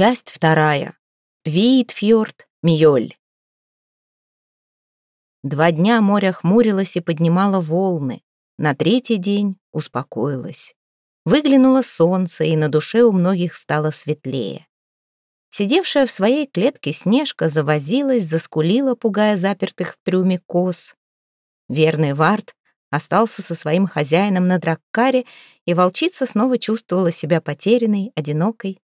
Часть вторая. Виитфьорд, Мьёль. Два дня море хмурилось и поднимало волны. На третий день успокоилось. Выглянуло солнце, и на душе у многих стало светлее. Сидевшая в своей клетке Снежка завозилась, заскулила, пугая запертых в трюме коз. Верный Вард остался со своим хозяином на драккаре, и волчица снова чувствовала себя потерянной, одинокой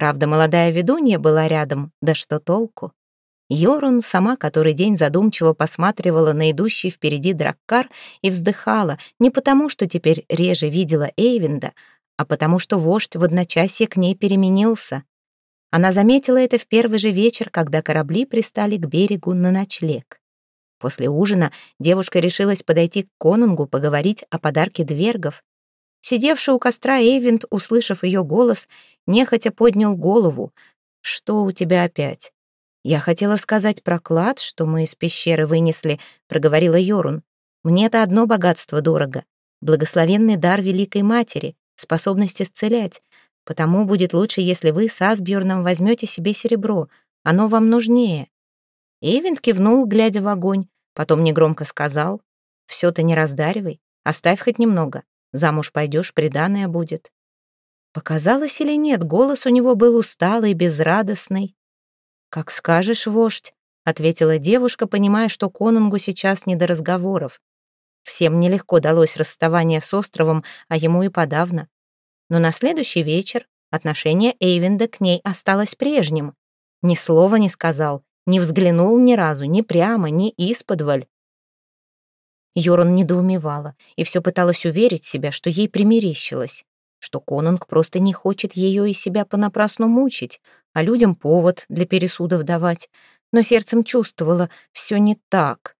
Правда, молодая ведунья была рядом, да что толку? Йорун сама который день задумчиво посматривала на идущий впереди драккар и вздыхала не потому, что теперь реже видела Эйвинда, а потому что вождь в одночасье к ней переменился. Она заметила это в первый же вечер, когда корабли пристали к берегу на ночлег. После ужина девушка решилась подойти к конунгу поговорить о подарке двергов, Сидевший у костра Эйвент, услышав ее голос, нехотя поднял голову. «Что у тебя опять?» «Я хотела сказать про клад, что мы из пещеры вынесли», — проговорила Йорун. «Мне это одно богатство дорого. Благословенный дар Великой Матери, способность исцелять. Потому будет лучше, если вы с Асбjörном возьмете себе серебро. Оно вам нужнее». Эйвент кивнул, глядя в огонь, потом негромко сказал. «Все ты не раздаривай, оставь хоть немного. Замуж пойдешь, приданое будет». Показалось или нет, голос у него был усталый, безрадостный. «Как скажешь, вождь», — ответила девушка, понимая, что конунгу сейчас не до разговоров. Всем нелегко далось расставание с островом, а ему и подавно. Но на следующий вечер отношение Эйвинда к ней осталось прежним. Ни слова не сказал, не взглянул ни разу, ни прямо, ни исподволь. Йоран недоумевала и все пыталась уверить себя, что ей примерещилось, что Конунг просто не хочет ее и себя понапрасну мучить, а людям повод для пересудов давать. Но сердцем чувствовала, все не так.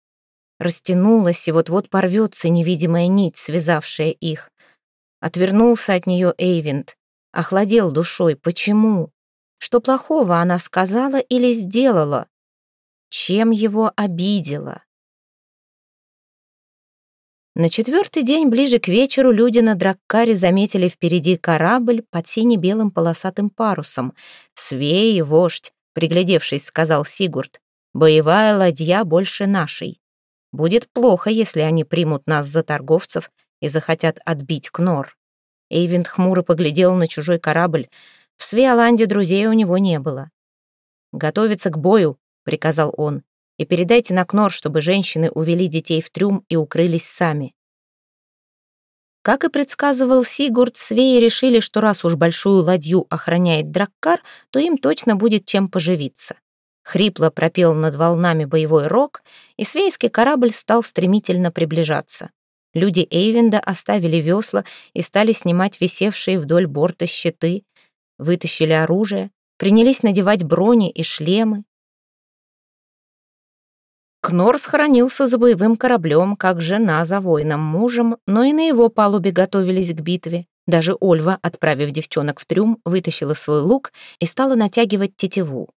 Растянулась и вот-вот порвется невидимая нить, связавшая их. Отвернулся от нее Эйвинд, охладел душой. Почему? Что плохого она сказала или сделала? Чем его обидела? На четвертый день, ближе к вечеру, люди на Драккаре заметили впереди корабль под сине-белым полосатым парусом. «Свей, вождь», — приглядевшись, сказал Сигурд, «боевая ладья больше нашей. Будет плохо, если они примут нас за торговцев и захотят отбить Кнор». Эйвинд хмуро поглядел на чужой корабль. В Свеоланде друзей у него не было. «Готовиться к бою», — приказал он и передайте на Кнор, чтобы женщины увели детей в трюм и укрылись сами. Как и предсказывал Сигурд, свеи решили, что раз уж большую ладью охраняет Драккар, то им точно будет чем поживиться. Хрипло пропел над волнами боевой рог, и свейский корабль стал стремительно приближаться. Люди Эйвенда оставили весла и стали снимать висевшие вдоль борта щиты, вытащили оружие, принялись надевать брони и шлемы, Кнор сохранился за боевым кораблем, как жена за воином мужем, но и на его палубе готовились к битве. Даже Ольва, отправив девчонок в трюм, вытащила свой лук и стала натягивать тетиву.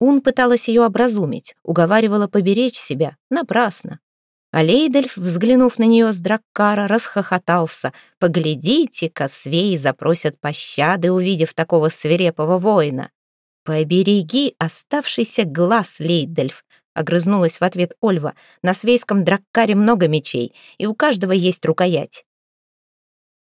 Ун пыталась ее образумить, уговаривала поберечь себя. Напрасно. А Лейдельф, взглянув на нее с Драккара, расхохотался. «Поглядите-ка, свеи запросят пощады, увидев такого свирепого воина. Побереги оставшийся глаз, Лейдельф, Огрызнулась в ответ Ольва. «На свейском драккаре много мечей, и у каждого есть рукоять».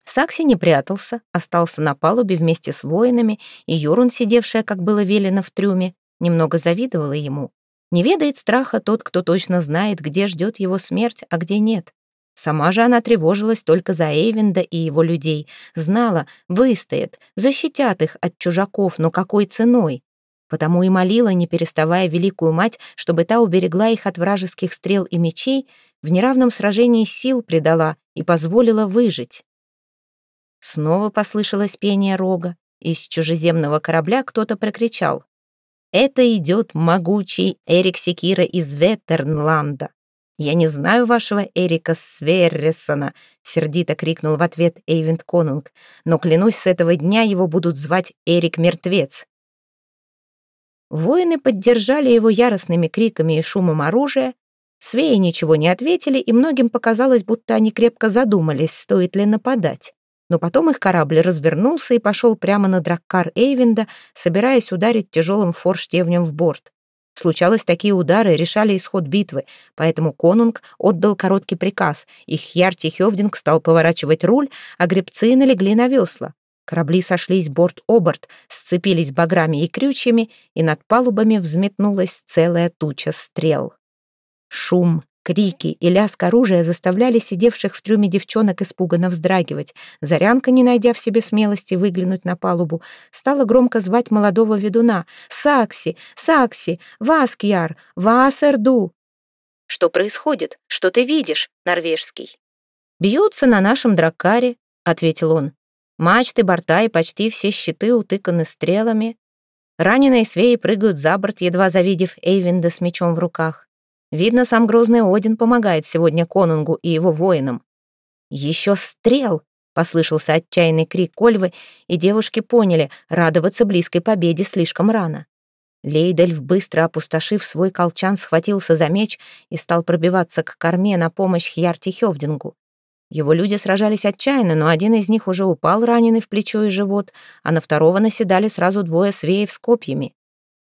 Сакси не прятался, остался на палубе вместе с воинами, и Юрун, сидевшая, как было велено в трюме, немного завидовала ему. Не ведает страха тот, кто точно знает, где ждет его смерть, а где нет. Сама же она тревожилась только за Эйвинда и его людей. Знала, выстоят, защитят их от чужаков, но какой ценой? Потому и молила, не переставая великую мать, чтобы та уберегла их от вражеских стрел и мечей, в неравном сражении сил придала и позволила выжить. Снова послышалось пение рога. Из чужеземного корабля кто-то прокричал. «Это идет могучий Эрик Секира из Веттернланда. «Я не знаю вашего Эрика Сверресона», — сердито крикнул в ответ Эйвент Конунг, «но клянусь, с этого дня его будут звать Эрик Мертвец. Воины поддержали его яростными криками и шумом оружия. Свеи ничего не ответили, и многим показалось, будто они крепко задумались, стоит ли нападать. но потом их корабль развернулся и пошел прямо на драккар Эйвинда, собираясь ударить тяжелым форштевнем в борт. Случалось, такие удары решали исход битвы, поэтому конунг отдал короткий приказ, и Хьярти Хёвдинг стал поворачивать руль, а гребцы налегли на весла. Корабли сошлись борт-оборт, сцепились баграми и крючьями, и над палубами взметнулась целая туча стрел. Шум, крики и лязг оружия заставляли сидевших в трюме девчонок испуганно вздрагивать. Зарянка, не найдя в себе смелости выглянуть на палубу, стала громко звать молодого ведуна. «Сакси! Сакси! Васкьяр! Ваасерду!» «Что происходит? Что ты видишь, норвежский?» «Бьются на нашем драккаре», — ответил он. Мачты, борта и почти все щиты утыканы стрелами. Раненые свеи прыгают за борт, едва завидев Эйвинда с мечом в руках. Видно, сам грозный Один помогает сегодня Конунгу и его воинам. «Еще стрел!» — послышался отчаянный крик Кольвы, и девушки поняли, радоваться близкой победе слишком рано. Лейдельф, быстро опустошив свой колчан, схватился за меч и стал пробиваться к корме на помощь Хьярти Хёвдингу. Его люди сражались отчаянно, но один из них уже упал раненый в плечо и живот, а на второго наседали сразу двое свеев с копьями.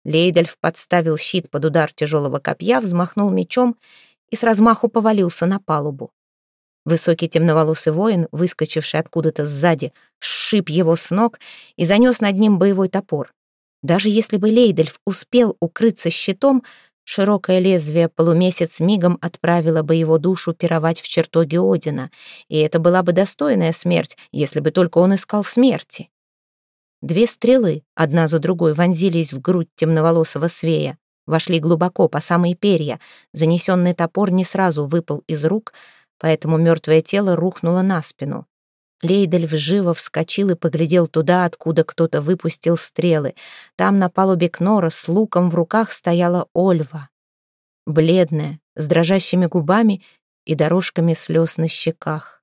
Лейдельф подставил щит под удар тяжелого копья, взмахнул мечом и с размаху повалился на палубу. Высокий темноволосый воин, выскочивший откуда-то сзади, сшиб его с ног и занес над ним боевой топор. Даже если бы Лейдельф успел укрыться щитом, Широкое лезвие полумесяц мигом отправило бы его душу пировать в чертоге Одина, и это была бы достойная смерть, если бы только он искал смерти. Две стрелы, одна за другой, вонзились в грудь темноволосого свея, вошли глубоко по самые перья. Занесенный топор не сразу выпал из рук, поэтому мертвое тело рухнуло на спину. Лейдель живо вскочил и поглядел туда, откуда кто-то выпустил стрелы. Там на палубе Кнора с луком в руках стояла Ольва. Бледная, с дрожащими губами и дорожками слез на щеках.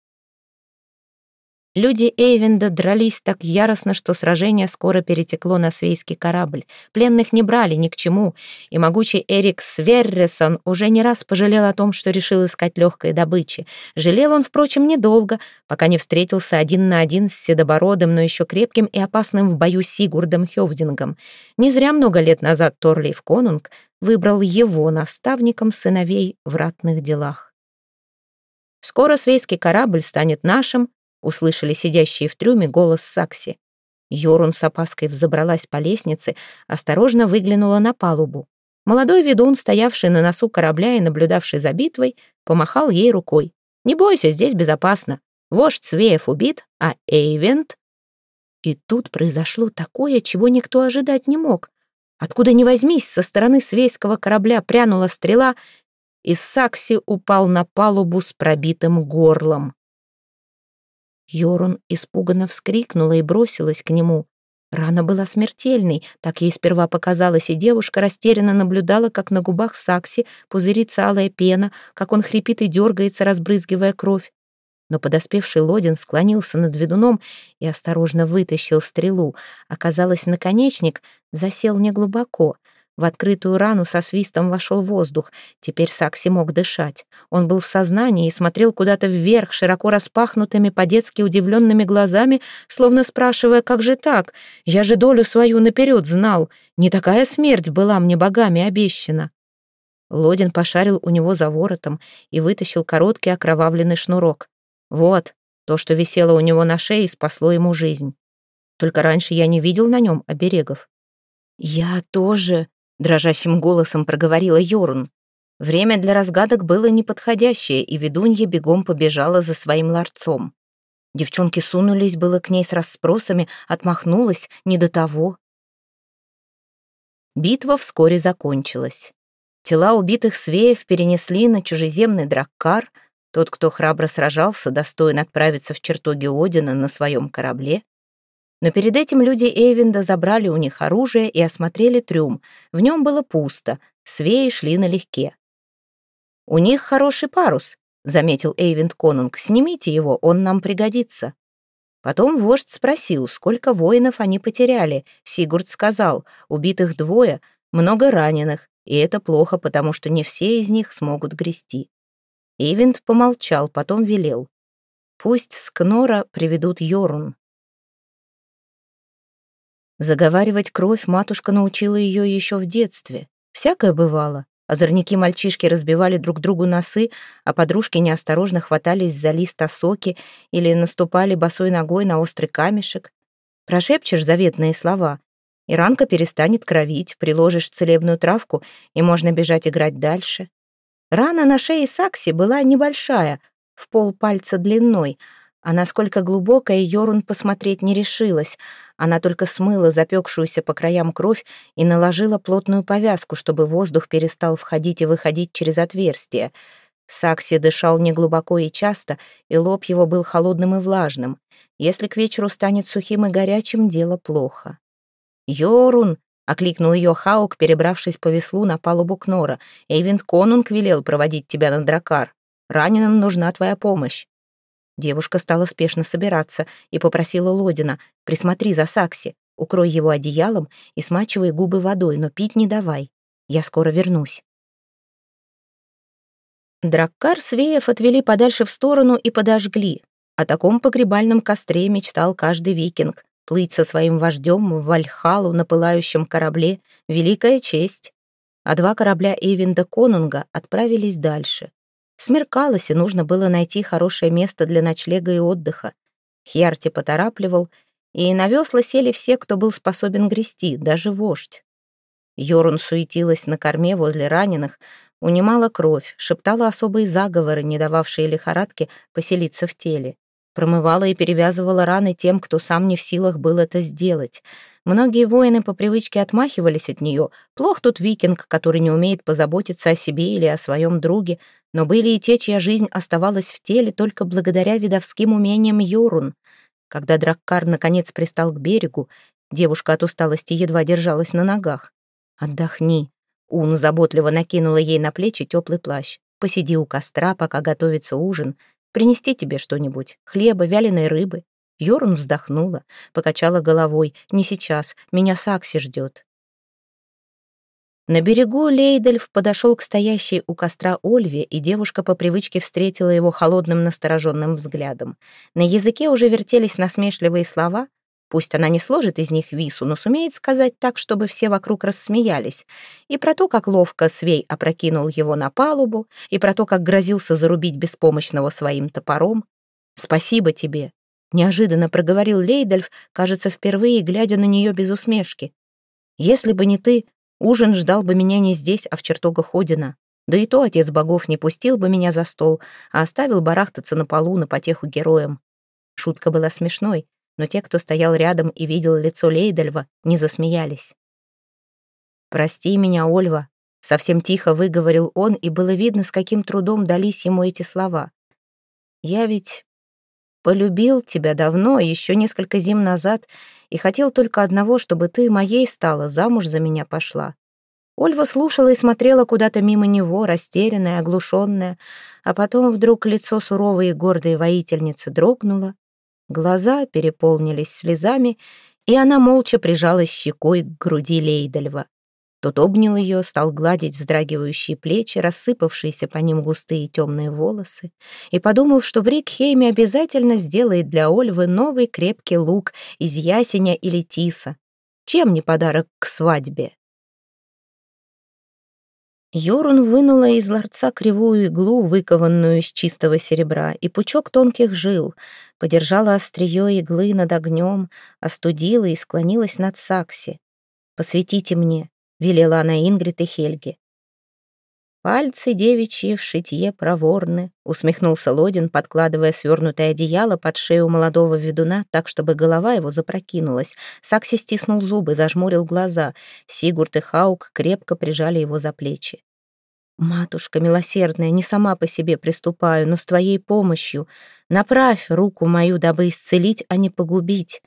Люди Эйвенда дрались так яростно, что сражение скоро перетекло на свейский корабль. Пленных не брали ни к чему, и могучий Эрик Сверресон уже не раз пожалел о том, что решил искать легкой добычи. Жалел он, впрочем, недолго, пока не встретился один на один с седобородым, но еще крепким и опасным в бою Сигурдом Хевдингом. Не зря много лет назад Торлейф Конунг выбрал его наставником сыновей в ратных делах. Скоро свейский корабль станет нашим, услышали сидящие в трюме голос Сакси. Йорун с опаской взобралась по лестнице, осторожно выглянула на палубу. Молодой ведун, стоявший на носу корабля и наблюдавший за битвой, помахал ей рукой. «Не бойся, здесь безопасно. Вождь Свеев убит, а Эйвент...» И тут произошло такое, чего никто ожидать не мог. Откуда ни возьмись, со стороны свейского корабля прянула стрела, и Сакси упал на палубу с пробитым горлом. Йорун испуганно вскрикнула и бросилась к нему. Рана была смертельной, так ей сперва показалось, и девушка растерянно наблюдала, как на губах Сакси пузырится алая пена, как он хрипит и дергается, разбрызгивая кровь. Но подоспевший Лодин склонился над ведуном и осторожно вытащил стрелу. Оказалось, наконечник засел неглубоко — в открытую рану со свистом вошел воздух. Теперь Сакси мог дышать. Он был в сознании и смотрел куда-то вверх, широко распахнутыми, по-детски удивленными глазами, словно спрашивая, как же так? Я же долю свою наперед знал. Не такая смерть была мне богами обещана. Лодин пошарил у него за воротом и вытащил короткий окровавленный шнурок. Вот, то, что висело у него на шее, спасло ему жизнь. Только раньше я не видел на нем оберегов. «Я тоже», дрожащим голосом проговорила Йорун. Время для разгадок было неподходящее, и ведунья бегом побежала за своим ларцом. Девчонки сунулись было к ней с расспросами, отмахнулась, не до того. Битва вскоре закончилась. Тела убитых свеев перенесли на чужеземный драккар. Тот, кто храбро сражался, достоин отправиться в чертоги Одина на своем корабле. Но перед этим люди Эйвинда забрали у них оружие и осмотрели трюм. В нем было пусто, свеи шли налегке. «У них хороший парус», — заметил Эйвинд Конунг. «Снимите его, он нам пригодится». Потом вождь спросил, сколько воинов они потеряли. Сигурд сказал, убитых двое, много раненых, и это плохо, потому что не все из них смогут грести. Эйвинд помолчал, потом велел. Пусть Скнора приведут Йорун. Заговаривать кровь матушка научила ее еще в детстве. Всякое бывало. Озорники-мальчишки разбивали друг другу носы, а подружки неосторожно хватались за лист осоки или наступали босой ногой на острый камешек. Прошепчешь заветные слова, и ранка перестанет кровить, приложишь целебную травку, и можно бежать играть дальше. Рана на шее Сакси была небольшая, в полпальца длиной, а насколько глубокая Йорун посмотреть не решилась. Она только смыла запекшуюся по краям кровь и наложила плотную повязку, чтобы воздух перестал входить и выходить через отверстие. Сакси дышал неглубоко и часто, и лоб его был холодным и влажным. Если к вечеру станет сухим и горячим, дело плохо. «Йорун!» — окликнул ее Хаук, перебравшись по веслу на палубу Кнора. «Эйвинд Конунг велел проводить тебя на дракар. Раненым нужна твоя помощь». Девушка стала спешно собираться и попросила Лодина «Присмотри за Сакси, укрой его одеялом и смачивай губы водой, но пить не давай. Я скоро вернусь». Драккар Свеев отвели подальше в сторону и подожгли. О таком погребальном костре мечтал каждый викинг. Плыть со своим вождем в Вальхалу на пылающем корабле — великая честь. А два корабля Эйвинда Конунга отправились дальше. Смеркалось, и нужно было найти хорошее место для ночлега и отдыха. Хьярти поторапливал, и на весла сели все, кто был способен грести, даже вождь. Йорун суетилась на корме возле раненых, унимала кровь, шептала особые заговоры, не дававшие лихорадке поселиться в теле. Промывала и перевязывала раны тем, кто сам не в силах был это сделать. Многие воины по привычке отмахивались от нее. Плох тут викинг, который не умеет позаботиться о себе или о своем друге, но были и те, чья жизнь оставалась в теле только благодаря видовским умениям Йорун. Когда Драккар наконец пристал к берегу, девушка от усталости едва держалась на ногах. «Отдохни». Ун заботливо накинула ей на плечи теплый плащ. «Посиди у костра, пока готовится ужин. Принести тебе что-нибудь, хлеба, вяленой рыбы». Йорун вздохнула, покачала головой. «Не сейчас, меня Сакси ждет». На берегу Лейдельф подошел к стоящей у костра Ольве, и девушка по привычке встретила его холодным настороженным взглядом. На языке уже вертелись насмешливые слова. Пусть она не сложит из них вису, но сумеет сказать так, чтобы все вокруг рассмеялись. И про то, как ловко Свей опрокинул его на палубу, и про то, как грозился зарубить беспомощного своим топором. «Спасибо тебе», — неожиданно проговорил Лейдельф, кажется, впервые глядя на нее без усмешки. «Если бы не ты, Ужин ждал бы меня не здесь, а в чертогах Одина. Да и то отец богов не пустил бы меня за стол, а оставил барахтаться на полу на потеху героям. Шутка была смешной, но те, кто стоял рядом и видел лицо Лейдельва, не засмеялись. «Прости меня, Ольва», — совсем тихо выговорил он, и было видно, с каким трудом дались ему эти слова. «Я ведь полюбил тебя давно, еще несколько зим назад, и хотел только одного, чтобы ты моей стала, замуж за меня пошла. Ольва слушала и смотрела куда-то мимо него, растерянная, оглушенная, а потом вдруг лицо суровой и гордой воительницы дрогнуло, глаза переполнились слезами, и она молча прижалась щекой к груди Лейдельва. Тот обнял ее, стал гладить вздрагивающие плечи, рассыпавшиеся по ним густые темные волосы, и подумал, что в Рикхейме обязательно сделает для Ольвы новый крепкий лук из ясеня или тиса. Чем не подарок к свадьбе? Йорун вынула из ларца кривую иглу, выкованную из чистого серебра, и пучок тонких жил, подержала острие иглы над огнем, остудила и склонилась над Сакси. «Посветите мне, велела она Ингрид и Хельге. «Пальцы девичьи в шитье проворны», — усмехнулся Лодин, подкладывая свернутое одеяло под шею молодого ведуна так, чтобы голова его запрокинулась. Сакси стиснул зубы, зажмурил глаза. Сигурд и Хаук крепко прижали его за плечи. «Матушка милосердная, не сама по себе приступаю, но с твоей помощью. Направь руку мою, дабы исцелить, а не погубить.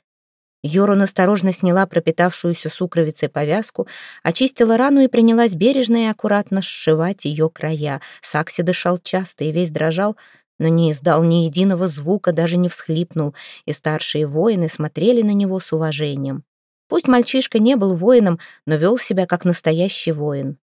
Йорун осторожно сняла пропитавшуюся сукровицей повязку, очистила рану и принялась бережно и аккуратно сшивать ее края. Сакси дышал часто и весь дрожал, но не издал ни единого звука, даже не всхлипнул, и старшие воины смотрели на него с уважением. Пусть мальчишка не был воином, но вел себя как настоящий воин.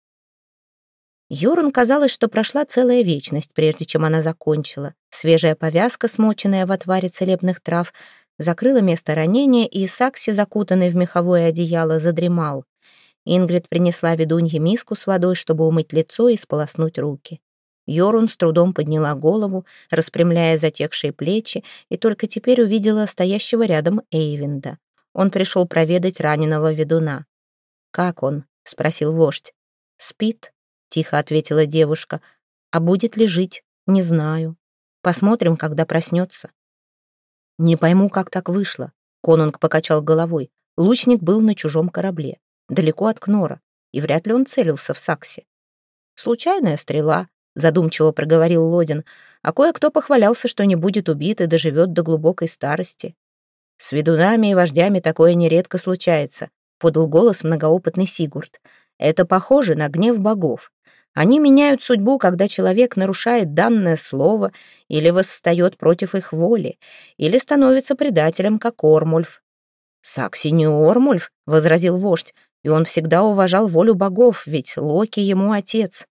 Йорун казалось, что прошла целая вечность, прежде чем она закончила. Свежая повязка, смоченная в отваре целебных трав, закрыла место ранения, и Сакси, закутанный в меховое одеяло, задремал. Ингрид принесла ведунье миску с водой, чтобы умыть лицо и сполоснуть руки. Йорун с трудом подняла голову, распрямляя затекшие плечи, и только теперь увидела стоящего рядом Эйвинда. Он пришел проведать раненого ведуна. «Как он?» — спросил вождь. «Спит», — тихо ответила девушка. «А будет ли жить? Не знаю. Посмотрим, когда проснется». «Не пойму, как так вышло», — конунг покачал головой. Лучник был на чужом корабле, далеко от Кнора, и вряд ли он целился в Саксе. «Случайная стрела», — задумчиво проговорил Лодин, а кое-кто похвалялся, что не будет убит и доживет до глубокой старости. «С ведунами и вождями такое нередко случается», — подал голос многоопытный Сигурд. «Это похоже на гнев богов. Они меняют судьбу, когда человек нарушает данное слово или восстает против их воли, или становится предателем, как Ормульф. «Сакси не Ормульф», — возразил вождь, «и он всегда уважал волю богов, ведь Локи ему отец».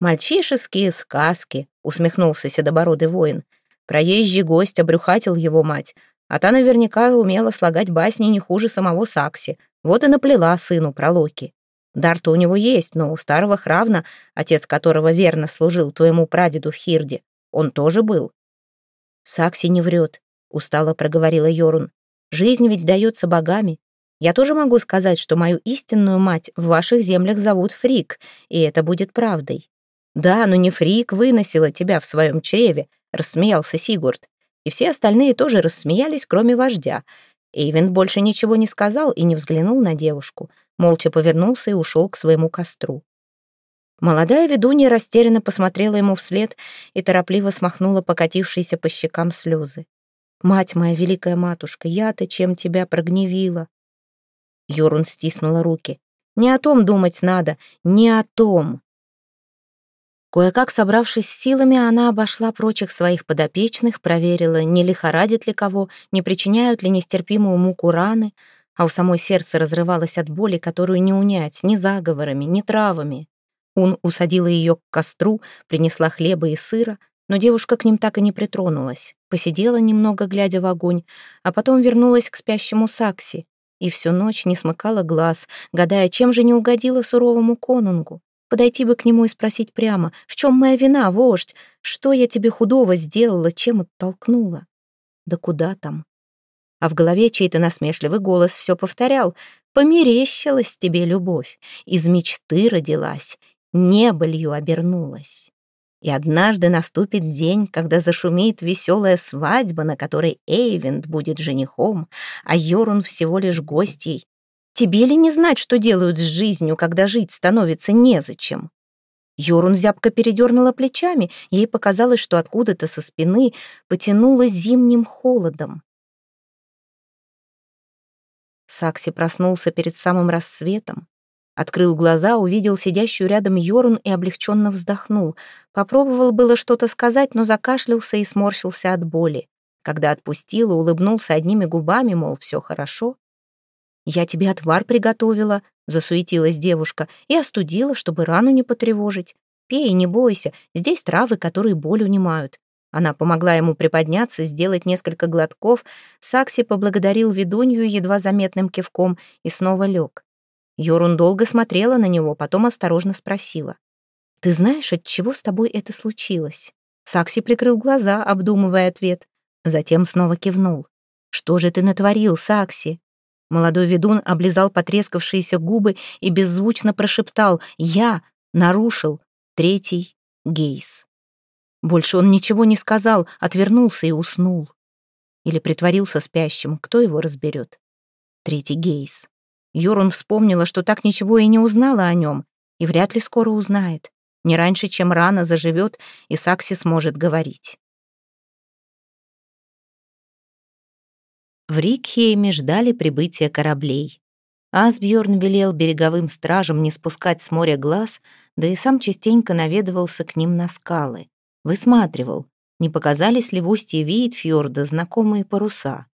«Мальчишеские сказки», — усмехнулся седобородый воин. Проезжий гость обрюхатил его мать, а та наверняка умела слагать басни не хуже самого Сакси, вот и наплела сыну про Локи. Дар-то у него есть, но у старого Хравна, отец которого верно служил твоему прадеду в Хирде, он тоже был. «Сакси не врет», — устало проговорила Йорун. «Жизнь ведь дается богами. Я тоже могу сказать, что мою истинную мать в ваших землях зовут Фрик, и это будет правдой». «Да, но не Фрик выносила тебя в своем чреве», — рассмеялся Сигурд. И все остальные тоже рассмеялись, кроме вождя. Эйвен больше ничего не сказал и не взглянул на девушку молча повернулся и ушел к своему костру. Молодая ведунья растерянно посмотрела ему вслед и торопливо смахнула покатившиеся по щекам слезы. «Мать моя, великая матушка, я-то чем тебя прогневила?» Юрун стиснула руки. «Не о том думать надо, не о том!» Кое-как собравшись с силами, она обошла прочих своих подопечных, проверила, не лихорадит ли кого, не причиняют ли нестерпимую муку раны, а у самой сердце разрывалось от боли, которую не унять ни заговорами, ни травами. Ун усадила ее к костру, принесла хлеба и сыра, но девушка к ним так и не притронулась. Посидела немного, глядя в огонь, а потом вернулась к спящему Сакси и всю ночь не смыкала глаз, гадая, чем же не угодила суровому конунгу. Подойти бы к нему и спросить прямо, в чем моя вина, вождь? Что я тебе худого сделала, чем оттолкнула? Да куда там? А в голове чей-то насмешливый голос все повторял. «Померещилась тебе любовь, из мечты родилась, небылью обернулась». И однажды наступит день, когда зашумит веселая свадьба, на которой Эйвент будет женихом, а Йорун всего лишь гостьей. Тебе ли не знать, что делают с жизнью, когда жить становится незачем? Йорун зябко передернула плечами, ей показалось, что откуда-то со спины потянуло зимним холодом. Сакси проснулся перед самым рассветом. Открыл глаза, увидел сидящую рядом Йорун и облегченно вздохнул. Попробовал было что-то сказать, но закашлялся и сморщился от боли. Когда отпустил улыбнулся одними губами, мол, все хорошо. «Я тебе отвар приготовила», — засуетилась девушка, «и остудила, чтобы рану не потревожить. Пей, не бойся, здесь травы, которые боль унимают. Она помогла ему приподняться, сделать несколько глотков. Сакси поблагодарил ведунью едва заметным кивком и снова лег. Йорун долго смотрела на него, потом осторожно спросила. «Ты знаешь, от чего с тобой это случилось?» Сакси прикрыл глаза, обдумывая ответ. Затем снова кивнул. «Что же ты натворил, Сакси?» Молодой ведун облизал потрескавшиеся губы и беззвучно прошептал «Я нарушил третий гейс». Больше он ничего не сказал, отвернулся и уснул. Или притворился спящим, кто его разберет? Третий Гейс. Йорун вспомнила, что так ничего и не узнала о нем, и вряд ли скоро узнает. Не раньше, чем рано заживет, и Сакси сможет говорить. В Рикхейме ждали прибытия кораблей. Асбjörn велел береговым стражам не спускать с моря глаз, да и сам частенько наведывался к ним на скалы. Высматривал, не показались ли в устье Виитфьорда знакомые паруса.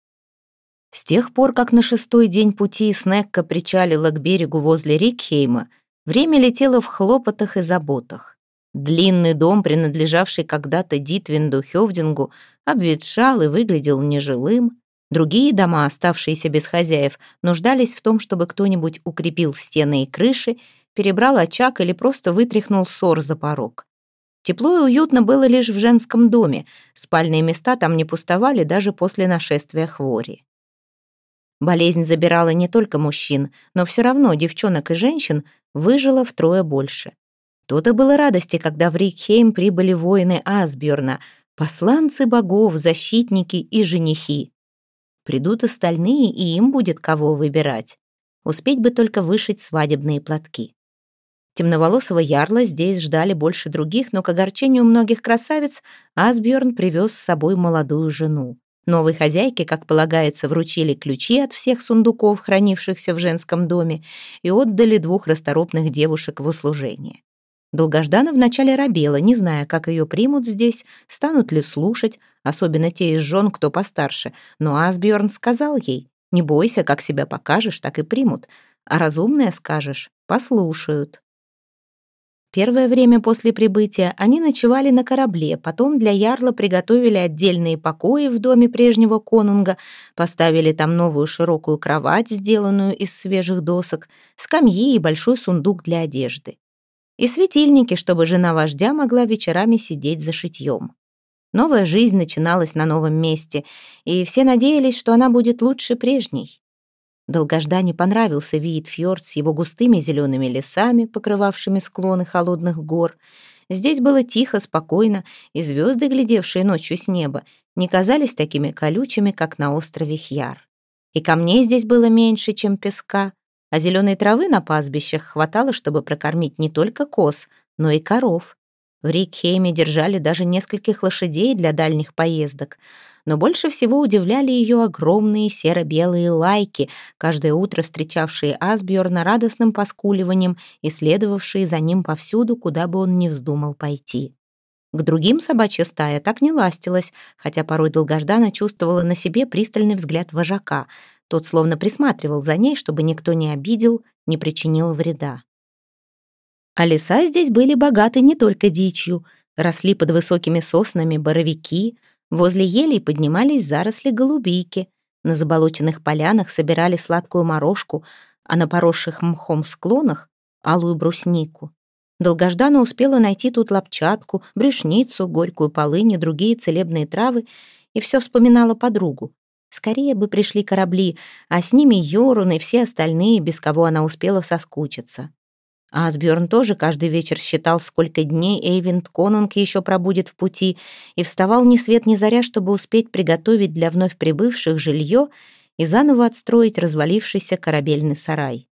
С тех пор, как на шестой день пути Снекка причалила к берегу возле Рикхейма, Время летело в хлопотах и заботах. Длинный дом, принадлежавший когда-то Дитвинду Хёвдингу, обветшал и выглядел нежилым. Другие дома, оставшиеся без хозяев, нуждались в том, чтобы кто-нибудь укрепил стены и крыши, перебрал очаг или просто вытряхнул ссор за порог. Тепло и уютно было лишь в женском доме, спальные места там не пустовали даже после нашествия хвори. Болезнь забирала не только мужчин, но все равно девчонок и женщин выжило втрое больше. То-то было радости, когда в Рикхейм прибыли воины Асбjörна, посланцы богов, защитники и женихи. Придут остальные, и им будет кого выбирать. Успеть бы только вышить свадебные платки. Темноволосого ярла здесь ждали больше других, но к огорчению многих красавиц Асбjörn привез с собой молодую жену. Новой хозяйке, как полагается, вручили ключи от всех сундуков, хранившихся в женском доме, и отдали двух расторопных девушек в услужение. Долгождана вначале робела, не зная, как ее примут здесь, станут ли слушать, особенно те из жен, кто постарше, но Асбjörn сказал ей, «Не бойся, как себя покажешь, так и примут, а разумное скажешь, послушают». Первое время после прибытия они ночевали на корабле, потом для Ярла приготовили отдельные покои в доме прежнего конунга, поставили там новую широкую кровать, сделанную из свежих досок, скамьи и большой сундук для одежды. И светильники, чтобы жена вождя могла вечерами сидеть за шитьем. Новая жизнь начиналась на новом месте, и все надеялись, что она будет лучше прежней. Долгождане понравился Виит-фьорд с его густыми зелеными лесами, покрывавшими склоны холодных гор. Здесь было тихо, спокойно, и звезды, глядевшие ночью с неба, не казались такими колючими, как на острове Хьяр. И камней здесь было меньше, чем песка, а зеленой травы на пастбищах хватало, чтобы прокормить не только коз, но и коров. В Рикхейме держали даже нескольких лошадей для дальних поездок — но больше всего удивляли ее огромные серо-белые лайки, каждое утро встречавшие Асбjörна радостным поскуливанием и следовавшие за ним повсюду, куда бы он ни вздумал пойти. К другим собачья стая так не ластилась, хотя порой долгождана чувствовала на себе пристальный взгляд вожака. Тот словно присматривал за ней, чтобы никто не обидел, не причинил вреда. А леса здесь были богаты не только дичью. Росли под высокими соснами боровики — Возле елей поднимались заросли голубики. На заболоченных полянах собирали сладкую морожку, а на поросших мхом склонах — алую бруснику. Долгождана успела найти тут лапчатку, брюшницу, горькую полынь и другие целебные травы, и все вспоминала подругу. Скорее бы пришли корабли, а с ними Йорун и все остальные, без кого она успела соскучиться. А Асбjörn тоже каждый вечер считал, сколько дней Эйвинд Конунг еще пробудет в пути, и вставал ни свет ни заря, чтобы успеть приготовить для вновь прибывших жилье и заново отстроить развалившийся корабельный сарай.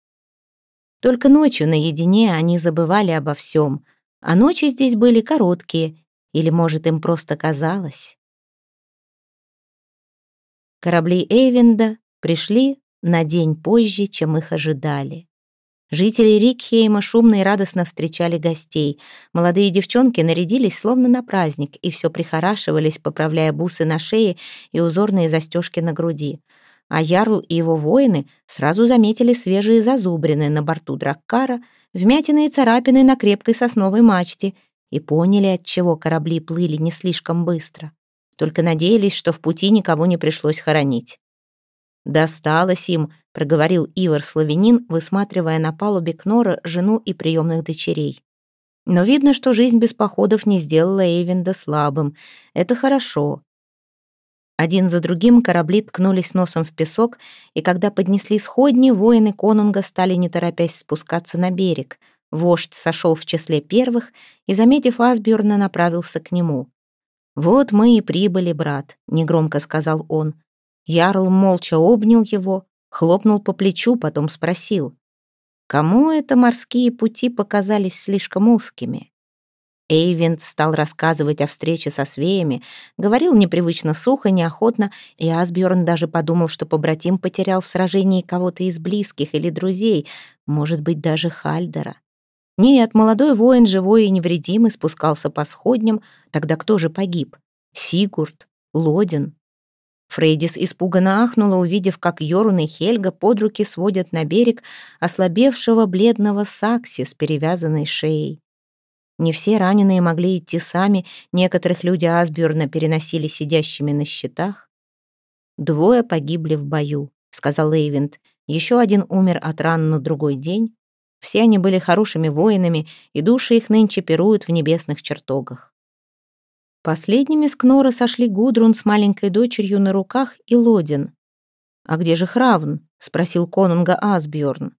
Только ночью наедине они забывали обо всем, а ночи здесь были короткие, или, может, им просто казалось. Корабли Эйвинда пришли на день позже, чем их ожидали. Жители Рикхейма шумно и радостно встречали гостей. Молодые девчонки нарядились словно на праздник и все прихорашивались, поправляя бусы на шее и узорные застежки на груди. А Ярл и его воины сразу заметили свежие зазубрины на борту Драккара, вмятины и царапины на крепкой сосновой мачте и поняли, отчего корабли плыли не слишком быстро. Только надеялись, что в пути никого не пришлось хоронить. «Досталось им», — проговорил Ивар-славянин, высматривая на палубе Кнора жену и приемных дочерей. Но видно, что жизнь без походов не сделала Эйвинда слабым. Это хорошо. Один за другим корабли ткнулись носом в песок, и когда поднесли сходни, воины конунга стали не торопясь спускаться на берег. Вождь сошел в числе первых и, заметив Асбjörна, направился к нему. «Вот мы и прибыли, брат», — негромко сказал он. Ярл молча обнял его, хлопнул по плечу, потом спросил. Кому это морские пути показались слишком узкими? Эйвент стал рассказывать о встрече со свеями, говорил непривычно сухо, неохотно, и Асбjörn даже подумал, что побратим потерял в сражении кого-то из близких или друзей, может быть, даже Хальдера. Нет, молодой воин, живой и невредимый, спускался по сходням, тогда кто же погиб? Сигурд? Лодин? Фрейдис испуганно ахнула, увидев, как Йорун и Хельга под руки сводят на берег ослабевшего бледного Сакси с перевязанной шеей. Не все раненые могли идти сами, некоторых люди Асбjörна переносили сидящими на щитах. «Двое погибли в бою», — сказал Эйвент. «Еще один умер от ран на другой день. Все они были хорошими воинами, и души их нынче пируют в небесных чертогах». Последними с Кнора сошли Гудрун с маленькой дочерью на руках и Лодин. «А где же Хравн?» — спросил конунга Асбjörn.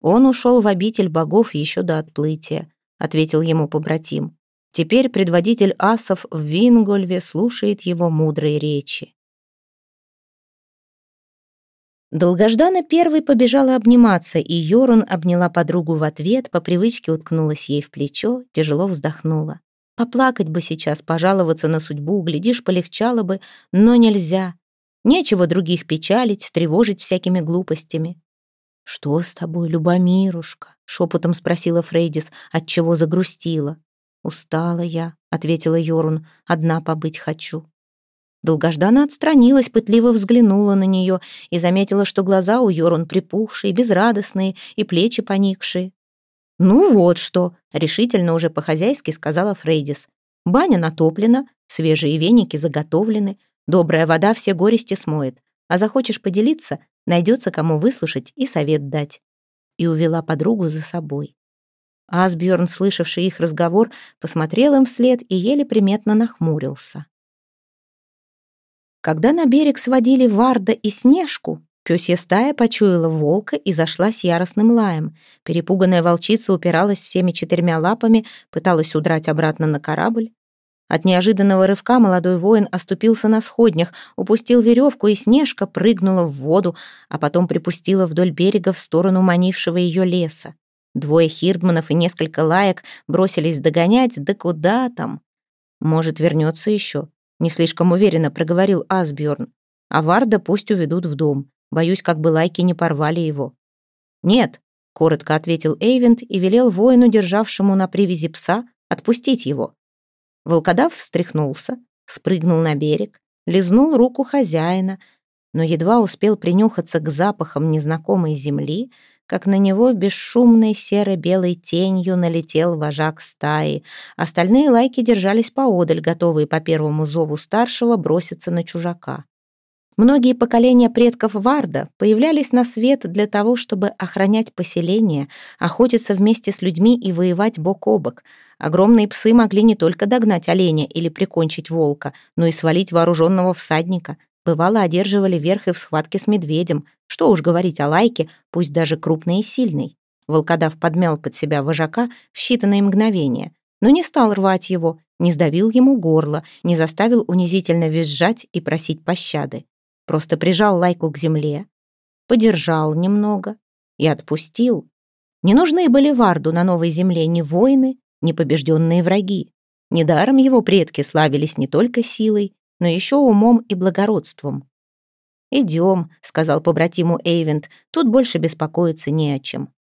«Он ушел в обитель богов еще до отплытия», — ответил ему побратим. «Теперь предводитель асов в Вингольве слушает его мудрые речи». Долгождана первой побежала обниматься, и Йорун обняла подругу в ответ, по привычке уткнулась ей в плечо, тяжело вздохнула. Поплакать бы сейчас, пожаловаться на судьбу, глядишь, полегчало бы, но нельзя. Нечего других печалить, тревожить всякими глупостями. «Что с тобой, Любомирушка?» — шепотом спросила Фрейдис, отчего загрустила. «Устала я», — ответила Йорун, — «одна побыть хочу». Долгождана отстранилась, пытливо взглянула на нее и заметила, что глаза у Йорун припухшие, безрадостные и плечи поникшие. «Ну вот что», — решительно уже по-хозяйски сказала Фрейдис. «Баня натоплена, свежие веники заготовлены, добрая вода все горести смоет, а захочешь поделиться, найдется кому выслушать и совет дать». И увела подругу за собой. Асбjörn, слышавший их разговор, посмотрел им вслед и еле приметно нахмурился. Когда на берег сводили Варда и Снежку, Пёсья стая почуяла волка и зашлась яростным лаем. Перепуганная волчица упиралась всеми четырьмя лапами, пыталась удрать обратно на корабль. От неожиданного рывка молодой воин оступился на сходнях, упустил веревку, и Снежка прыгнула в воду, а потом припустила вдоль берега в сторону манившего ее леса. Двое хирдманов и несколько лаек бросились догонять, да куда там? Может, вернется еще? Не слишком уверенно проговорил Асбjörn. А Варда пусть уведут в дом. Боюсь, как бы лайки не порвали его». «Нет», — коротко ответил Эйвент и велел воину, державшему на привязи пса, отпустить его. Волкодав встряхнулся, спрыгнул на берег, лизнул руку хозяина, но едва успел принюхаться к запахам незнакомой земли, как на него бесшумной серо-белой тенью налетел вожак стаи. Остальные лайки держались поодаль, готовые по первому зову старшего броситься на чужака. Многие поколения предков Варда появлялись на свет для того, чтобы охранять поселение, охотиться вместе с людьми и воевать бок о бок. Огромные псы могли не только догнать оленя или прикончить волка, но и свалить вооруженного всадника. Бывало, одерживали верх и в схватке с медведем. Что уж говорить о лайке, пусть даже крупный и сильный. Волкодав подмял под себя вожака в считанные мгновения, но не стал рвать его, не сдавил ему горло, не заставил унизительно визжать и просить пощады. Просто прижал лайку к земле, подержал немного и отпустил. Не нужны были Варду на новой земле ни воины, ни побежденные враги. Недаром его предки славились не только силой, но еще умом и благородством. «Идем», — сказал побратиму Эйвент, — «тут больше беспокоиться не о чем».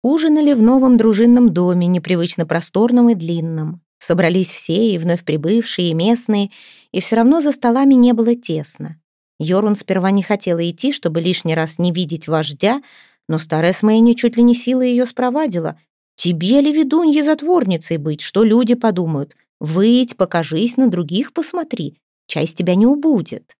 Ужинали в новом дружинном доме, непривычно просторном и длинном. Собрались все, и вновь прибывшие, и местные, и все равно за столами не было тесно. Йорун сперва не хотела идти, чтобы лишний раз не видеть вождя, но старая Смейни чуть ли не силой ее спровадила. «Тебе ли ведунье затворницей быть? Что люди подумают? Выйдь, покажись, на других посмотри. Часть тебя не убудет».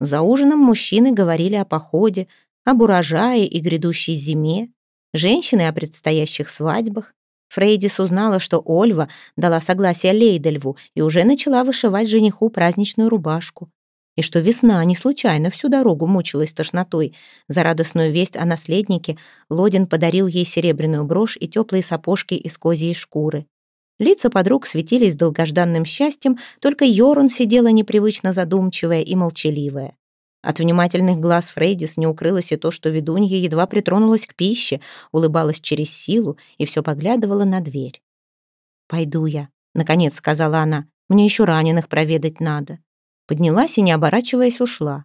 За ужином мужчины говорили о походе, об урожае и грядущей зиме, женщины о предстоящих свадьбах, Фрейдис узнала, что Ольва дала согласие Лейдельву и уже начала вышивать жениху праздничную рубашку. И что весна не случайно всю дорогу мучилась тошнотой. За радостную весть о наследнике Лодин подарил ей серебряную брошь и теплые сапожки из козьей шкуры. Лица подруг светились долгожданным счастьем, только Йорун сидела непривычно задумчивая и молчаливая. От внимательных глаз Фрейдис не укрылось и то, что ведунья едва притронулась к пище, улыбалась через силу и все поглядывала на дверь. «Пойду я», — наконец сказала она, — «мне еще раненых проведать надо». Поднялась и, не оборачиваясь, ушла.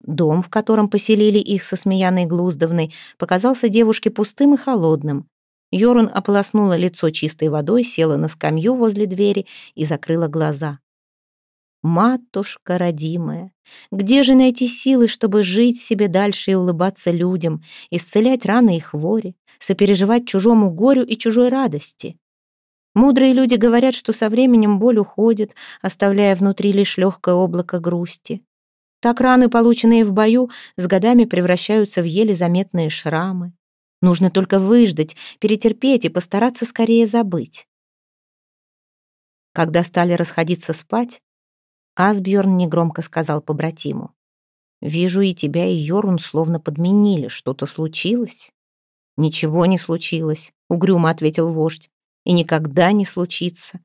Дом, в котором поселили их со Смеяной Глуздовной, показался девушке пустым и холодным. Йорун ополоснула лицо чистой водой, села на скамью возле двери и закрыла глаза. Матушка родимая, где же найти силы, чтобы жить себе дальше и улыбаться людям, исцелять раны и хвори, сопереживать чужому горю и чужой радости? Мудрые люди говорят, что со временем боль уходит, оставляя внутри лишь легкое облако грусти. Так раны, полученные в бою, с годами превращаются в еле заметные шрамы. Нужно только выждать, перетерпеть и постараться скорее забыть. Когда стали расходиться спать, Асбjörn негромко сказал побратиму. «Вижу, и тебя, и Йорун словно подменили. Что-то случилось?» «Ничего не случилось», — угрюмо ответил вождь. «И никогда не случится.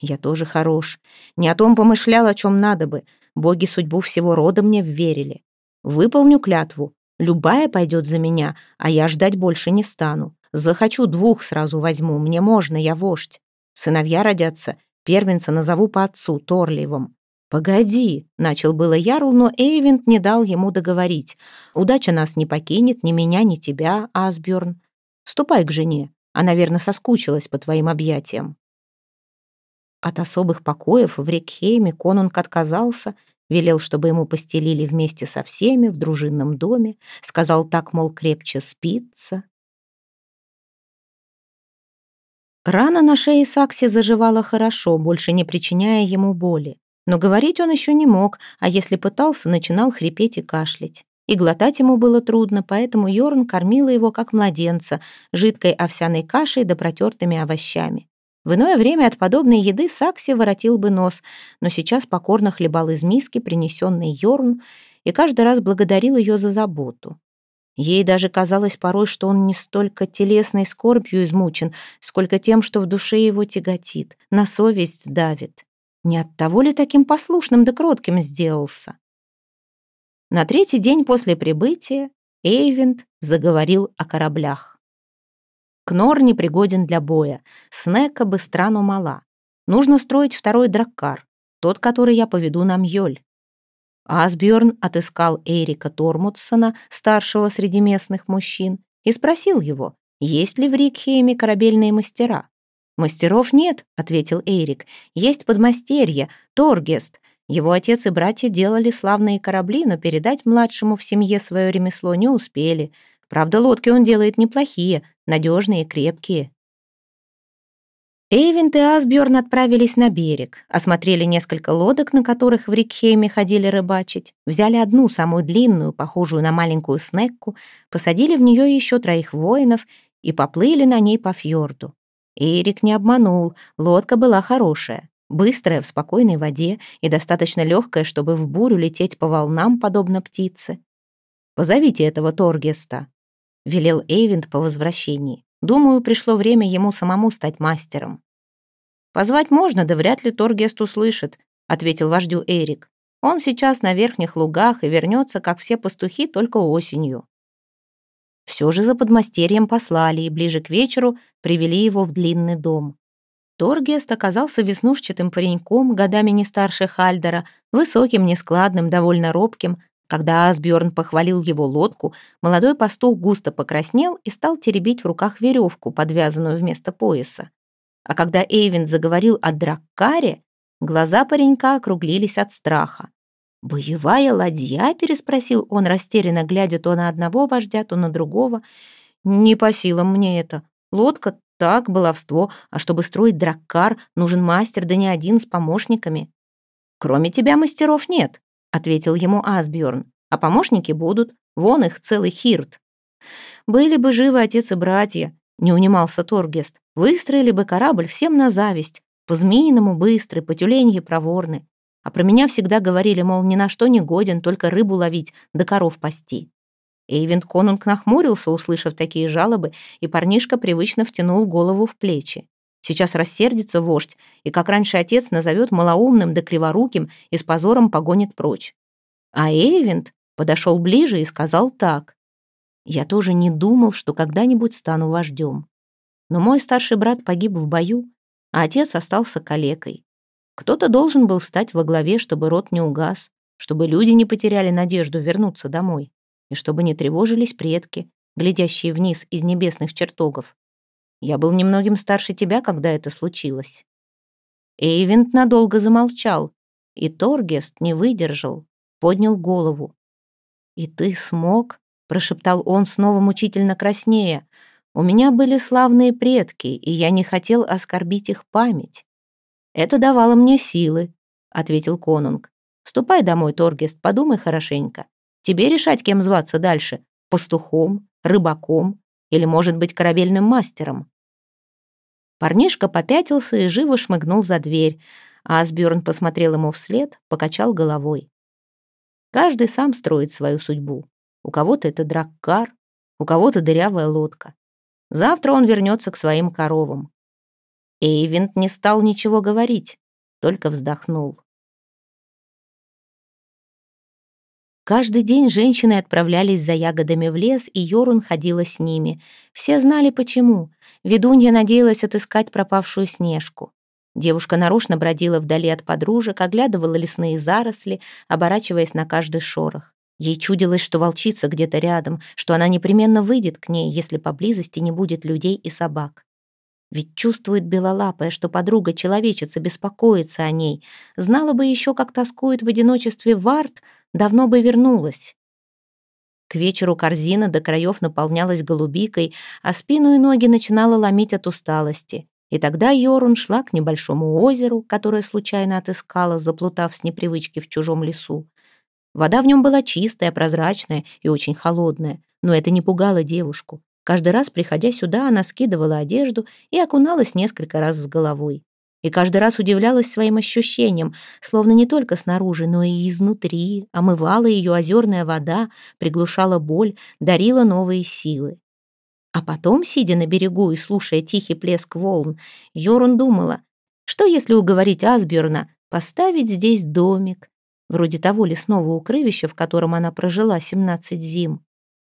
Я тоже хорош. Не о том помышлял, о чем надо бы. Боги судьбу всего рода мне вверили. Выполню клятву. Любая пойдет за меня, а я ждать больше не стану. Захочу, двух сразу возьму. Мне можно, я вождь. Сыновья родятся. Первенца назову по отцу, Торливом. «Погоди», — начал было Ярл, но Эйвент не дал ему договорить. «Удача нас не покинет, ни меня, ни тебя, Асбjörn. Ступай к жене, она, верно, соскучилась по твоим объятиям». От особых покоев в Рекхейме конунг отказался, велел, чтобы ему постелили вместе со всеми в дружинном доме, сказал так, мол, крепче спится. Рана на шее Сакси заживала хорошо, больше не причиняя ему боли. Но говорить он еще не мог, а если пытался, начинал хрипеть и кашлять. И глотать ему было трудно, поэтому Йорн кормила его как младенца, жидкой овсяной кашей да протертыми овощами. В иное время от подобной еды Сакси воротил бы нос, но сейчас покорно хлебал из миски, принесенной Йорн, и каждый раз благодарил ее за заботу. Ей даже казалось порой, что он не столько телесной скорбью измучен, сколько тем, что в душе его тяготит, на совесть давит. Не от того ли таким послушным да кротким сделался? На третий день после прибытия Эйвент заговорил о кораблях. Кнор непригоден для боя, Снека быстра, но мала. Нужно строить второй драккар, тот, который я поведу на Мьёль. Асбjörn отыскал Эрика Тормутсона, старшего среди местных мужчин, и спросил его, есть ли в Рикхейме корабельные мастера. «Мастеров нет», — ответил Эйрик. «Есть подмастерье, Торгест. Его отец и братья делали славные корабли, но передать младшему в семье свое ремесло не успели. Правда, лодки он делает неплохие, надежные, крепкие». Эйвент и Асбjörn отправились на берег, осмотрели несколько лодок, на которых в Рикхейме ходили рыбачить, взяли одну, самую длинную, похожую на маленькую снекку, посадили в нее еще троих воинов и поплыли на ней по фьорду. Эрик не обманул, лодка была хорошая, быстрая в спокойной воде и достаточно легкая, чтобы в бурю лететь по волнам, подобно птице. «Позовите этого Торгеста», — велел Эйвент по возвращении. «Думаю, пришло время ему самому стать мастером». «Позвать можно, да вряд ли Торгест услышит», — ответил вождю Эрик. «Он сейчас на верхних лугах и вернется, как все пастухи, только осенью». Все же за подмастерьем послали и ближе к вечеру привели его в длинный дом. Торгест оказался веснушчатым пареньком, годами не старше Хальдера, высоким, нескладным, довольно робким. Когда Асбjörn похвалил его лодку, молодой пастух густо покраснел и стал теребить в руках веревку, подвязанную вместо пояса. А когда Эйвин заговорил о драккаре, глаза паренька округлились от страха. «Боевая ладья?» — переспросил он, растерянно глядя то на одного вождя, то на другого. «Не по силам мне это. Лодка — так, баловство, а чтобы строить драккар, нужен мастер, да не один, с помощниками». «Кроме тебя мастеров нет», — ответил ему Асбjörn. «А помощники будут. Вон их целый хирт». «Были бы живы отец и братья», — не унимался Торгест. «Выстроили бы корабль всем на зависть. По-змеиному быстрый, по тюленье проворный. А про меня всегда говорили, мол, ни на что не годен, только рыбу ловить да коров пасти. Эйвент Конунг нахмурился, услышав такие жалобы, и парнишка привычно втянул голову в плечи. Сейчас рассердится вождь, и, как раньше отец, назовет малоумным да криворуким и с позором погонит прочь. А Эйвент подошел ближе и сказал так. «Я тоже не думал, что когда-нибудь стану вождем. Но мой старший брат погиб в бою, а отец остался калекой. Кто-то должен был встать во главе, чтобы род не угас, чтобы люди не потеряли надежду вернуться домой, и чтобы не тревожились предки, глядящие вниз из небесных чертогов. Я был немногим старше тебя, когда это случилось». Эйвент надолго замолчал. и Торгест не выдержал, поднял голову. «И ты смог?» — прошептал он снова мучительно краснея. «У меня были славные предки, и я не хотел оскорбить их память. Это давало мне силы», — ответил конунг. «Ступай домой, Торгест, подумай хорошенько. Тебе решать, кем зваться дальше — пастухом, рыбаком или, может быть, корабельным мастером». Парнишка попятился и живо шмыгнул за дверь, а Асбjörn посмотрел ему вслед, покачал головой. Каждый сам строит свою судьбу. У кого-то это драккар, у кого-то дырявая лодка. Завтра он вернется к своим коровам. Эйвент не стал ничего говорить, только вздохнул. Каждый день женщины отправлялись за ягодами в лес, и Йорун ходила с ними. Все знали почему. Ведунья надеялась отыскать пропавшую Снежку. Девушка нарочно бродила вдали от подружек, оглядывала лесные заросли, оборачиваясь на каждый шорох. Ей чудилось, что волчица где-то рядом, что она непременно выйдет к ней, если поблизости не будет людей и собак. Ведь чувствует белолапая, что подруга-человечица беспокоится о ней. Знала бы еще, как тоскует в одиночестве Варт, давно бы вернулась. К вечеру корзина до краев наполнялась голубикой, а спину и ноги начинала ломить от усталости. И тогда Йорун шла к небольшому озеру, которое случайно отыскала, заплутав с непривычки в чужом лесу. Вода в нем была чистая, прозрачная и очень холодная, но это не пугало девушку. Каждый раз, приходя сюда, она скидывала одежду и окуналась несколько раз с головой. И каждый раз удивлялась своим ощущениям, словно не только снаружи, но и изнутри, омывала ее озерная вода, приглушала боль, дарила новые силы. А потом, сидя на берегу и слушая тихий плеск волн, Йорун думала, что если уговорить Асбjörна поставить здесь домик, вроде того лесного укрывища, в котором она прожила 17 зим.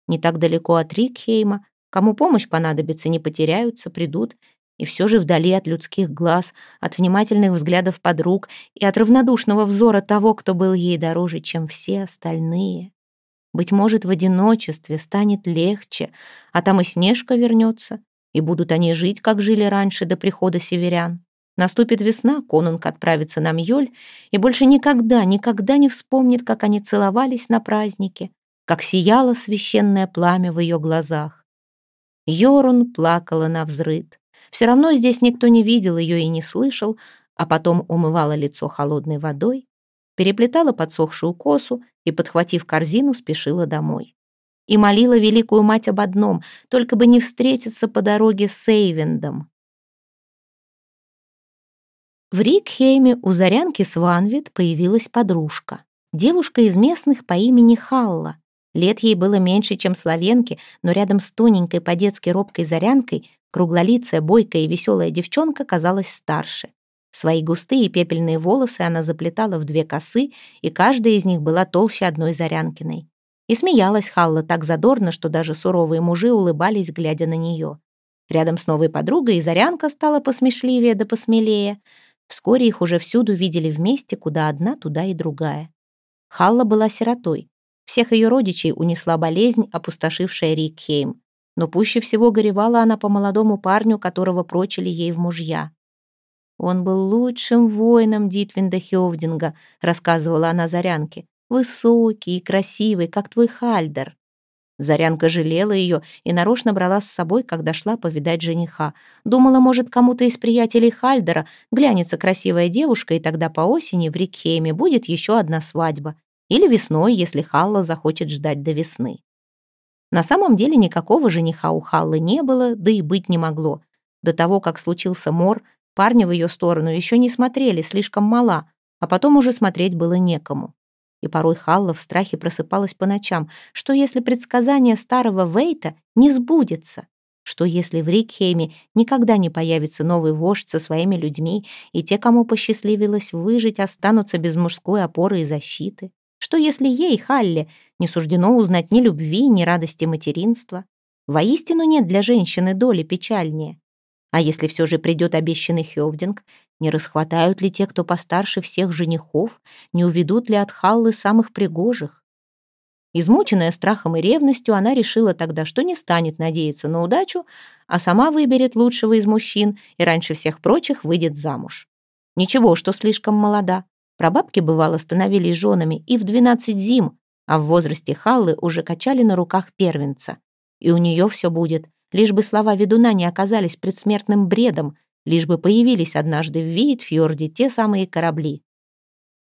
Не так далеко от Рикхейма, кому помощь понадобится, не потеряются, придут, и все же вдали от людских глаз, от внимательных взглядов подруг и от равнодушного взора того, кто был ей дороже, чем все остальные. Быть может, в одиночестве станет легче, а там и Снежка вернется, и будут они жить, как жили раньше до прихода северян. Наступит весна, конунг отправится на Мьёль и больше никогда, никогда не вспомнит, как они целовались на празднике, как сияло священное пламя в ее глазах. Йорун плакала на взрыд. Все равно здесь никто не видел ее и не слышал, а потом умывала лицо холодной водой, переплетала подсохшую косу и, подхватив корзину, спешила домой. И молила великую мать об одном, только бы не встретиться по дороге с Эйвендом. В Рикхейме у Зарянки Сванвит появилась подружка. Девушка из местных по имени Халла. Лет ей было меньше, чем Славенке, но рядом с тоненькой по-детски робкой Зарянкой круглолицая, бойкая и веселая девчонка казалась старше. Свои густые пепельные волосы она заплетала в две косы, и каждая из них была толще одной Зарянкиной. И смеялась Халла так задорно, что даже суровые мужи улыбались, глядя на нее. Рядом с новой подругой Зарянка стала посмешливее да посмелее. Вскоре их уже всюду видели вместе, куда одна, туда и другая. Халла была сиротой. Всех ее родичей унесла болезнь, опустошившая Рикхейм. Но пуще всего горевала она по молодому парню, которого прочили ей в мужья. «Он был лучшим воином Дитвинда Хёвдинга», — рассказывала она Зарянке. «Высокий и красивый, как твой Хальдер». Зарянка жалела ее и нарочно брала с собой, когда шла повидать жениха. Думала, может, кому-то из приятелей Хальдера глянется красивая девушка, и тогда по осени в Рикхейме будет еще одна свадьба. Или весной, если Халла захочет ждать до весны. На самом деле никакого жениха у Халлы не было, да и быть не могло. До того, как случился мор, Парни в ее сторону еще не смотрели, слишком мала, а потом уже смотреть было некому. И порой Халла в страхе просыпалась по ночам. Что если предсказание старого Вейта не сбудется? Что если в Рикхейме никогда не появится новый вождь со своими людьми, и те, кому посчастливилось выжить, останутся без мужской опоры и защиты? Что если ей, Халле, не суждено узнать ни любви, ни радости материнства? Воистину нет для женщины доли печальнее. А если все же придет обещанный Хевдинг, не расхватают ли те, кто постарше всех женихов, не уведут ли от Халлы самых пригожих? Измученная страхом и ревностью, она решила тогда, что не станет надеяться на удачу, а сама выберет лучшего из мужчин и раньше всех прочих выйдет замуж. Ничего, что слишком молода. Прабабки, бывало, становились женами и в двенадцать зим, а в возрасте Халлы уже качали на руках первенца. И у нее все будет, лишь бы слова ведуна не оказались предсмертным бредом, лишь бы появились однажды в Виитфьорде те самые корабли.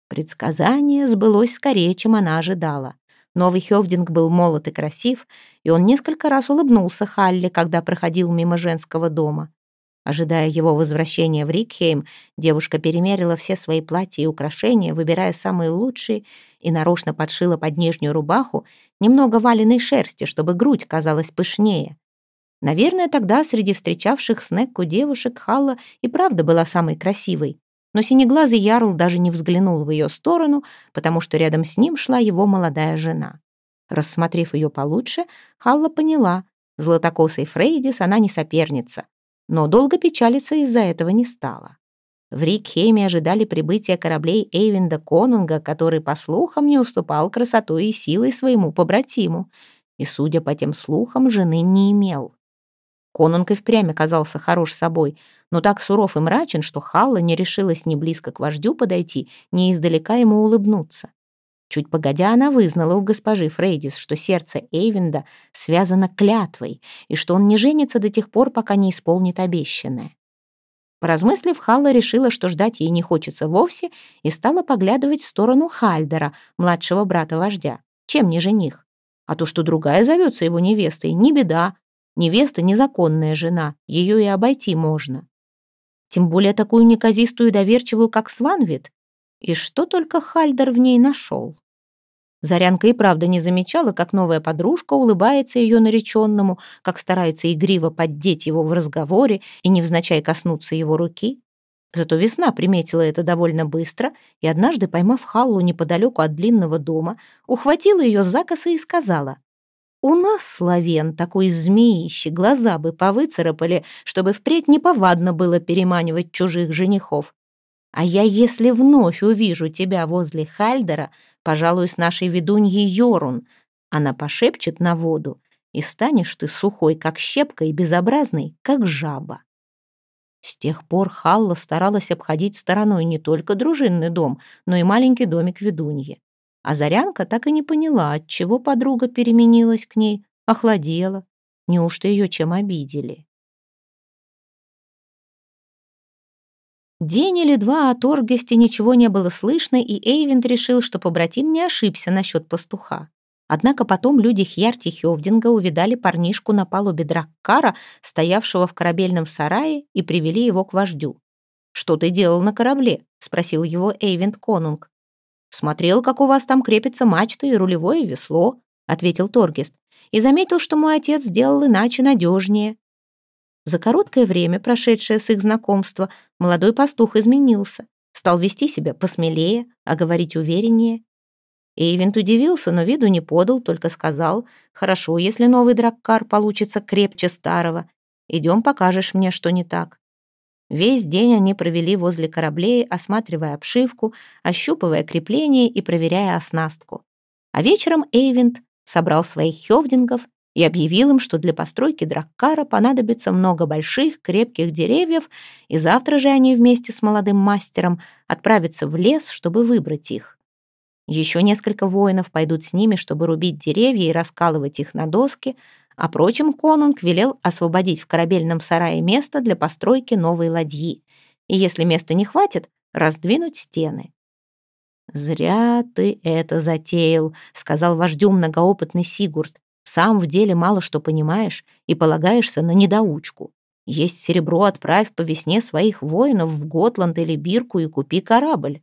Предсказание сбылось скорее, чем она ожидала. Новый Хёвдинг был молод и красив, и он несколько раз улыбнулся Халле, когда проходил мимо женского дома. Ожидая его возвращения в Рикхейм, девушка перемерила все свои платья и украшения, выбирая самые лучшие, и нарочно подшила под нижнюю рубаху немного валеной шерсти, чтобы грудь казалась пышнее. Наверное, тогда среди встречавших Снекку девушек Халла и правда была самой красивой. Но синеглазый Ярл даже не взглянул в ее сторону, потому что рядом с ним шла его молодая жена. Рассмотрев ее получше, Халла поняла, златокосой Фрейдис она не соперница, но долго печалиться из-за этого не стала. В Рикхеме ожидали прибытия кораблей Эйвинда Конунга, который, по слухам, не уступал красотой и силой своему побратиму, и, судя по тем слухам, жены не имел. Конунг и впрямь оказался хорош собой, но так суров и мрачен, что Халла не решилась ни близко к вождю подойти, ни издалека ему улыбнуться. Чуть погодя, она вызнала у госпожи Фрейдис, что сердце Эйвинда связано клятвой, и что он не женится до тех пор, пока не исполнит обещанное. Поразмыслив, Халла решила, что ждать ей не хочется вовсе, и стала поглядывать в сторону Хальдера, младшего брата вождя. Чем не жених? А то, что другая зовется его невестой, не беда. Невеста — незаконная жена, ее и обойти можно. Тем более такую неказистую доверчивую, как Сванвит. И что только Хальдер в ней нашел? Зарянка и правда не замечала, как новая подружка улыбается ее нареченному, как старается игриво поддеть его в разговоре и невзначай коснуться его руки. Зато весна приметила это довольно быстро и однажды, поймав Халлу неподалеку от длинного дома, ухватила ее за косы и сказала, «У нас, славен, такой змеище, глаза бы повыцарапали, чтобы впредь неповадно было переманивать чужих женихов. А я, если вновь увижу тебя возле Хальдера, пожалуй, с нашей ведуньей Йорун. Она пошепчет на воду, и станешь ты сухой, как щепка, и безобразный, как жаба. С тех пор Халла старалась обходить стороной не только дружинный дом, но и маленький домик ведуньи. А Зарянка так и не поняла, отчего подруга переменилась к ней, охладела. Неужто ее чем обидели? День или два о Торгесте ничего не было слышно, и Эйвент решил, что побратим не ошибся насчет пастуха. Однако потом люди Хьярти Хёвдинга увидали парнишку на палубе Драккара, стоявшего в корабельном сарае, и привели его к вождю. «Что ты делал на корабле?» — спросил его Эйвент Конунг. «Смотрел, как у вас там крепится мачта и рулевое весло», — ответил Торгест, «и заметил, что мой отец сделал иначе надежнее. За короткое время, прошедшее с их знакомства, молодой пастух изменился, стал вести себя посмелее, а говорить увереннее. Эйвент удивился, но виду не подал, только сказал, «Хорошо, если новый драккар получится крепче старого. Идем, покажешь мне, что не так». Весь день они провели возле кораблей, осматривая обшивку, ощупывая крепление и проверяя оснастку. А вечером Эйвент собрал своих хёвдингов и объявил им, что для постройки Драккара понадобится много больших, крепких деревьев, и завтра же они вместе с молодым мастером отправятся в лес, чтобы выбрать их. Еще несколько воинов пойдут с ними, чтобы рубить деревья и раскалывать их на доски, а прочим конунг велел освободить в корабельном сарае место для постройки новой ладьи, и если места не хватит, раздвинуть стены. «Зря ты это затеял», — сказал вождю многоопытный Сигурд. Сам в деле мало что понимаешь и полагаешься на недоучку. Есть серебро, отправь по весне своих воинов в Готланд или Бирку и купи корабль.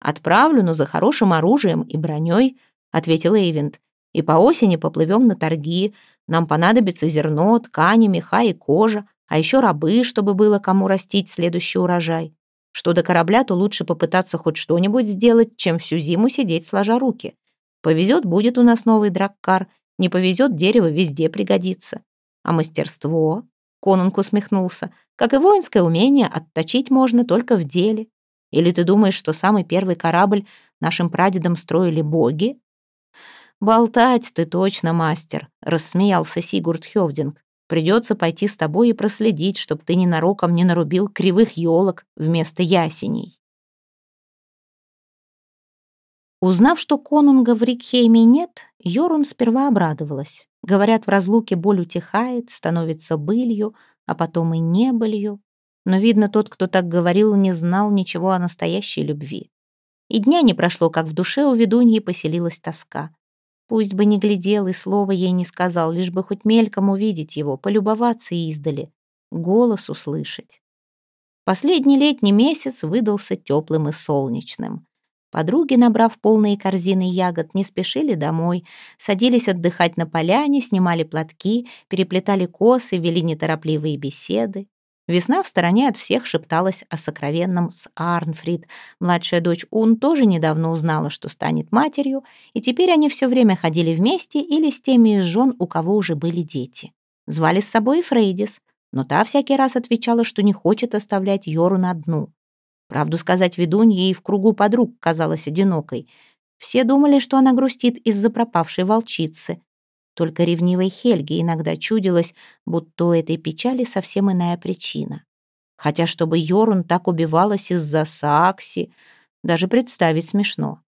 «Отправлю, но за хорошим оружием и броней», — ответил Эйвент. «И по осени поплывем на торги. Нам понадобится зерно, ткани, меха и кожа, а еще рабы, чтобы было кому растить следующий урожай. Что до корабля, то лучше попытаться хоть что-нибудь сделать, чем всю зиму сидеть сложа руки. Повезет, будет у нас новый драккар, не повезет, дерево везде пригодится. А мастерство? Конунг усмехнулся. Как и воинское умение, отточить можно только в деле. Или ты думаешь, что самый первый корабль нашим прадедам строили боги? Болтать ты точно мастер, рассмеялся Сигурд Хёвдинг. Придется пойти с тобой и проследить, чтоб ты ненароком не нарубил кривых елок вместо ясеней. Узнав, что конунга в Рикхейме нет, Йорун сперва обрадовалась. Говорят, в разлуке боль утихает, становится былью, а потом и небылью. Но, видно, тот, кто так говорил, не знал ничего о настоящей любви. И дня не прошло, как в душе у ведуньи поселилась тоска. Пусть бы не глядел и слова ей не сказал, лишь бы хоть мельком увидеть его, полюбоваться издали, голос услышать. Последний летний месяц выдался теплым и солнечным. Подруги, набрав полные корзины ягод, не спешили домой, садились отдыхать на поляне, снимали платки, переплетали косы, вели неторопливые беседы. Весна в стороне от всех шепталась о сокровенном с Арнфрид. Младшая дочь Ун тоже недавно узнала, что станет матерью, и теперь они все время ходили вместе или с теми из жен, у кого уже были дети. Звали с собой Фрейдис, но та всякий раз отвечала, что не хочет оставлять Йору на одну. Правду сказать, ведунья ей в кругу подруг казалась одинокой. Все думали, что она грустит из-за пропавшей волчицы. Только ревнивой Хельге иногда чудилось, будто у этой печали совсем иная причина. Хотя чтобы Йорун так убивалась из-за Сакси, даже представить смешно.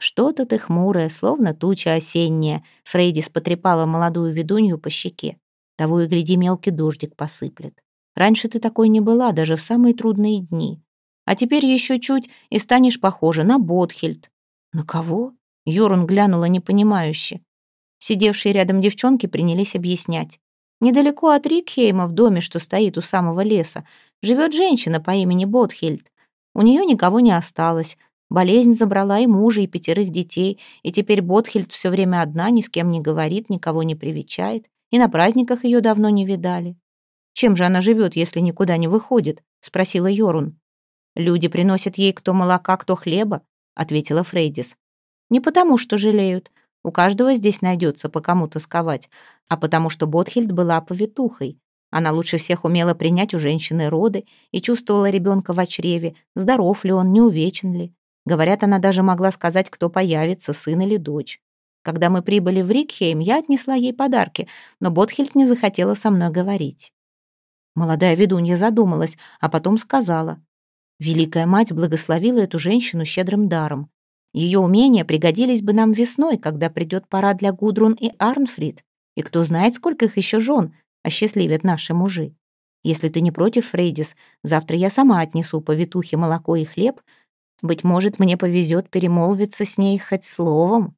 «Что-то ты хмурая, словно туча осенняя», Фрейдис потрепала молодую ведунью по щеке. Того и гляди, мелкий дождик посыплет. Раньше ты такой не была, даже в самые трудные дни. А теперь еще чуть и станешь похожа на Ботхельд». «На кого?» Йорун глянула непонимающе. Сидевшие рядом девчонки принялись объяснять. Недалеко от Рикхейма, в доме, что стоит у самого леса, живет женщина по имени Ботхельд. У нее никого не осталось. Болезнь забрала и мужа, и пятерых детей, и теперь Ботхельд все время одна, ни с кем не говорит, никого не привечает, и на праздниках ее давно не видали. «Чем же она живет, если никуда не выходит?» — спросила Йорун. «Люди приносят ей кто молока, кто хлеба», — ответила Фрейдис. «Не потому, что жалеют, у каждого здесь найдется по кому тосковать, а потому что Ботхельд была повитухой. Она лучше всех умела принять у женщины роды и чувствовала ребенка в чреве, здоров ли он, неувечен ли. Говорят, она даже могла сказать, кто появится, сын или дочь. Когда мы прибыли в Рикхейм, я отнесла ей подарки, но Ботхельд не захотела со мной говорить. Молодая ведунья задумалась, а потом сказала. Великая мать благословила эту женщину щедрым даром. Ее умения пригодились бы нам весной, когда придет пора для Гудрун и Арнфрид. И кто знает, сколько их еще жен осчастливят наши мужи. Если ты не против, Фрейдис, завтра я сама отнесу повитухе молоко и хлеб. Быть может, мне повезет перемолвиться с ней хоть словом.